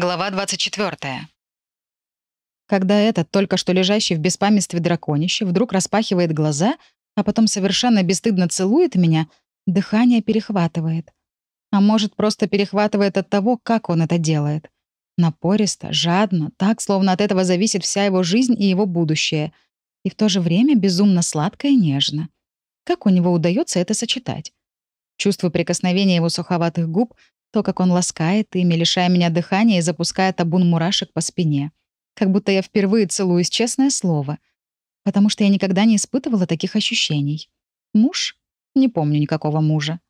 Глава 24. Когда этот, только что лежащий в беспамятстве драконище, вдруг распахивает глаза, а потом совершенно бесстыдно целует меня, дыхание перехватывает. А может, просто перехватывает от того, как он это делает. Напористо, жадно, так, словно от этого зависит вся его жизнь и его будущее. И в то же время безумно сладко и нежно. Как у него удается это сочетать? Чувствую прикосновение его суховатых губ, то, как он ласкает ими, лишая меня дыхания и запуская табун мурашек по спине. Как будто я впервые целуюсь, честное слово. Потому что я никогда не испытывала таких ощущений. Муж? Не помню никакого мужа.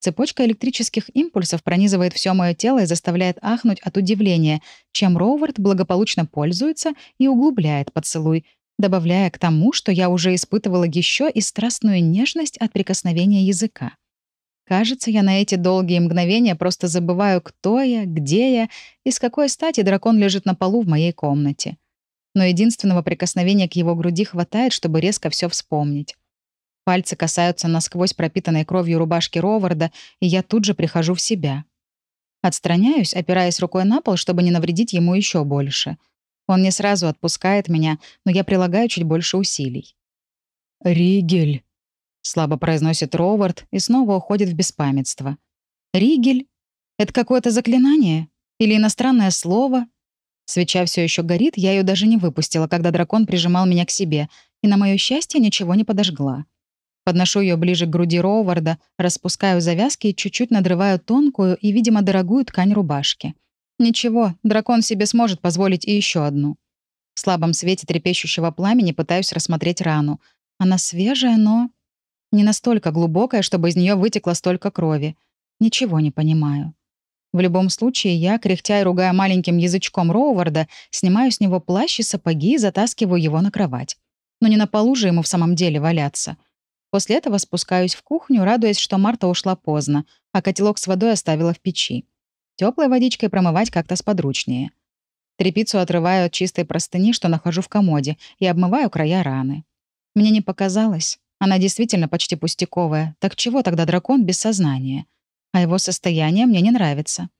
Цепочка электрических импульсов пронизывает все мое тело и заставляет ахнуть от удивления, чем Роувард благополучно пользуется и углубляет поцелуй, добавляя к тому, что я уже испытывала еще и страстную нежность от прикосновения языка. Кажется, я на эти долгие мгновения просто забываю, кто я, где я и с какой стати дракон лежит на полу в моей комнате. Но единственного прикосновения к его груди хватает, чтобы резко все вспомнить. Пальцы касаются насквозь пропитанной кровью рубашки Роварда, и я тут же прихожу в себя. Отстраняюсь, опираясь рукой на пол, чтобы не навредить ему еще больше. Он не сразу отпускает меня, но я прилагаю чуть больше усилий. «Ригель», — слабо произносит Ровард и снова уходит в беспамятство. «Ригель? Это какое-то заклинание? Или иностранное слово?» Свеча все еще горит, я ее даже не выпустила, когда дракон прижимал меня к себе, и, на мое счастье, ничего не подожгла. Подношу ее ближе к груди Роуварда, распускаю завязки и чуть-чуть надрываю тонкую и, видимо, дорогую ткань рубашки. Ничего, дракон себе сможет позволить и еще одну. В слабом свете трепещущего пламени пытаюсь рассмотреть рану. Она свежая, но... Не настолько глубокая, чтобы из нее вытекло столько крови. Ничего не понимаю. В любом случае, я, кряхтя и ругая маленьким язычком Роуварда, снимаю с него плащ и сапоги и затаскиваю его на кровать. Но не на полу же ему в самом деле валяться. После этого спускаюсь в кухню, радуясь, что Марта ушла поздно, а котелок с водой оставила в печи. Теплой водичкой промывать как-то сподручнее. Трепицу отрываю от чистой простыни, что нахожу в комоде, и обмываю края раны. Мне не показалось. Она действительно почти пустяковая. Так чего тогда дракон без сознания? А его состояние мне не нравится.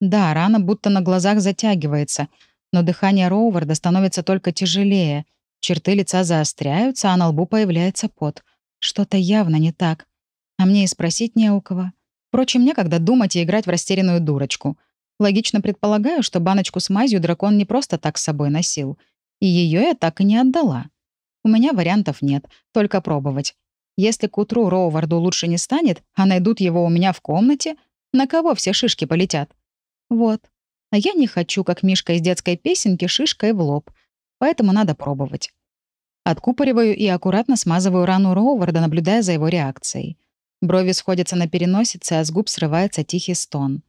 Да, рана будто на глазах затягивается, но дыхание Роуварда становится только тяжелее. Черты лица заостряются, а на лбу появляется пот. Что-то явно не так. А мне и спросить не у кого. Впрочем, некогда думать и играть в растерянную дурочку. Логично предполагаю, что баночку с мазью дракон не просто так с собой носил. И ее я так и не отдала. У меня вариантов нет, только пробовать. Если к утру Роуварду лучше не станет, а найдут его у меня в комнате, на кого все шишки полетят? Вот. А я не хочу, как Мишка из детской песенки, шишкой в лоб. Поэтому надо пробовать. Откупориваю и аккуратно смазываю рану Роуварда, наблюдая за его реакцией. Брови сходятся на переносице, а с губ срывается тихий стон.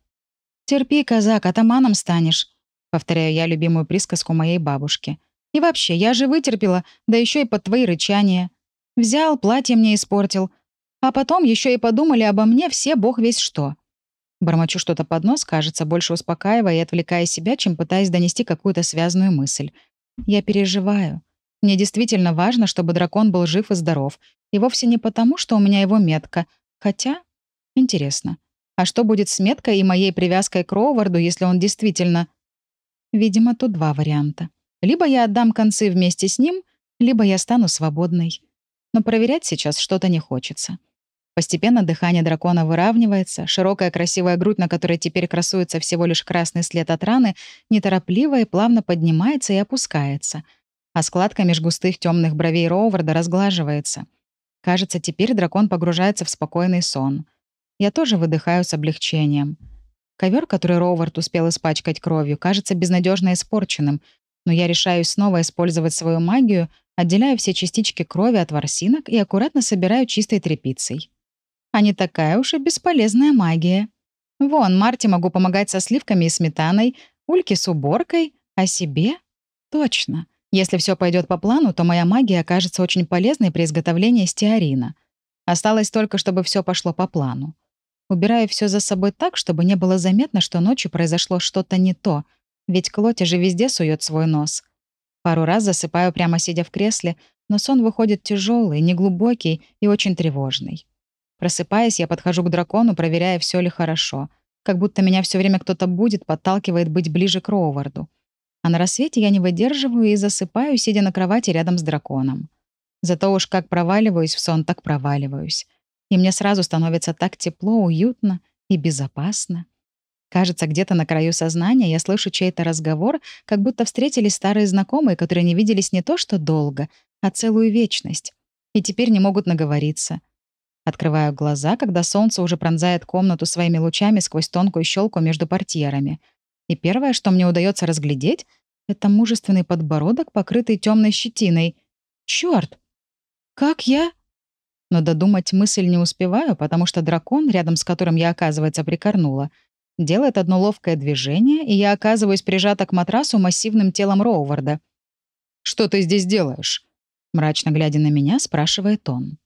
«Терпи, казак, атаманом станешь», — повторяю я любимую присказку моей бабушки. И вообще, я же вытерпела, да еще и под твои рычания. Взял, платье мне испортил. А потом еще и подумали обо мне все бог весь что. Бормочу что-то под нос, кажется, больше успокаивая и отвлекая себя, чем пытаясь донести какую-то связанную мысль. Я переживаю. Мне действительно важно, чтобы дракон был жив и здоров. И вовсе не потому, что у меня его метка. Хотя, интересно, а что будет с меткой и моей привязкой к Роуварду, если он действительно... Видимо, тут два варианта. Либо я отдам концы вместе с ним, либо я стану свободной. Но проверять сейчас что-то не хочется. Постепенно дыхание дракона выравнивается, широкая красивая грудь, на которой теперь красуется всего лишь красный след от раны, неторопливо и плавно поднимается и опускается, а складка меж густых темных бровей Роуварда разглаживается. Кажется, теперь дракон погружается в спокойный сон. Я тоже выдыхаю с облегчением. Ковер, который Роувард успел испачкать кровью, кажется безнадежно испорченным, но я решаюсь снова использовать свою магию, отделяю все частички крови от ворсинок и аккуратно собираю чистой тряпицей. А не такая уж и бесполезная магия. Вон, Марте могу помогать со сливками и сметаной, Ульке с уборкой, а себе? Точно. Если все пойдет по плану, то моя магия окажется очень полезной при изготовлении стеарина. Осталось только, чтобы все пошло по плану. Убираю все за собой так, чтобы не было заметно, что ночью произошло что-то не то — ведь Клотя же везде сует свой нос. Пару раз засыпаю прямо сидя в кресле, но сон выходит тяжелый, неглубокий и очень тревожный. Просыпаясь, я подхожу к дракону, проверяя, все ли хорошо. как будто меня все время кто-то будет, подталкивает быть ближе к Роуварду. А на рассвете я не выдерживаю и засыпаю, сидя на кровати рядом с драконом. Зато уж как проваливаюсь в сон, так проваливаюсь. И мне сразу становится так тепло, уютно и безопасно. Кажется, где-то на краю сознания я слышу чей-то разговор, как будто встретились старые знакомые, которые не виделись не то что долго, а целую вечность. И теперь не могут наговориться. Открываю глаза, когда солнце уже пронзает комнату своими лучами сквозь тонкую щелку между портьерами. И первое, что мне удается разглядеть, это мужественный подбородок, покрытый темной щетиной. Черт! Как я? Но додумать мысль не успеваю, потому что дракон, рядом с которым я, оказывается, прикорнула, делает одно ловкое движение, и я оказываюсь прижата к матрасу массивным телом Роуварда. «Что ты здесь делаешь?» Мрачно глядя на меня, спрашивает он.